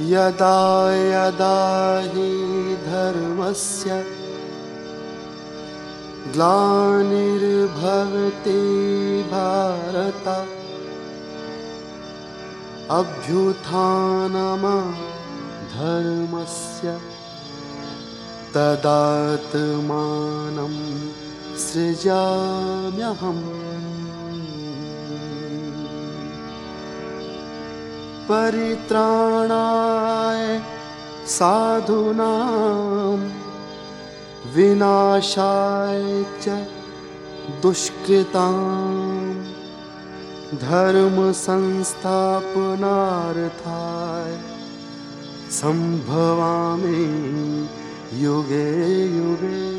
यदा यदा हि धर्मस्य ग्लानिर्भवति भारत धर्मस्य तदात्मानं सृजाम्यहम् परित्राणाय साधूनां विनाशाय च दुष्कृतां धर्मसंस्थापनार्थाय सम्भवामि युगे युगे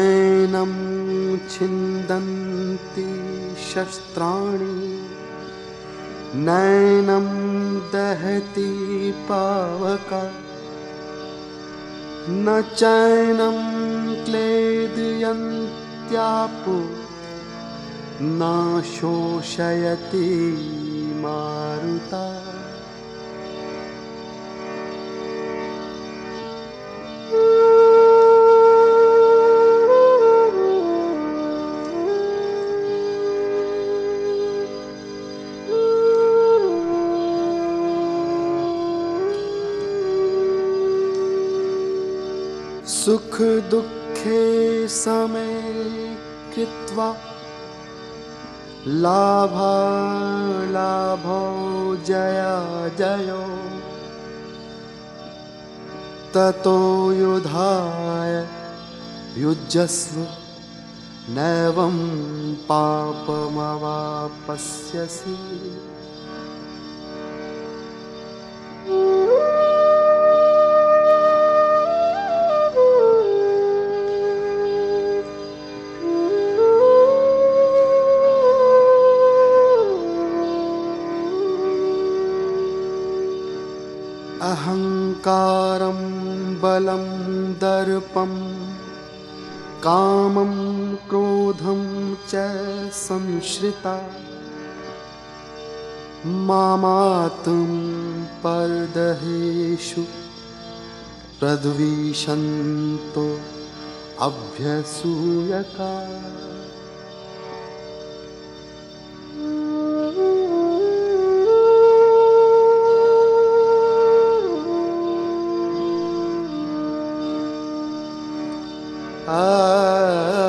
नैनं छिन्दन्ति शस्त्राणि नैनं दहति पावक न चैनं क्लेदयन्त्यापो न शोषयति मारुता सुखदुःखे समे कृत्वा लाभो जया जयो। ततो युधाय युजस्व नैवं पापमवापस्यसि। अहङ्कारं बलं दर्पं कामं क्रोधं च संश्रिता। मामातुं परदहेषु प्रद्विषन्तो अभ्यसूयका الله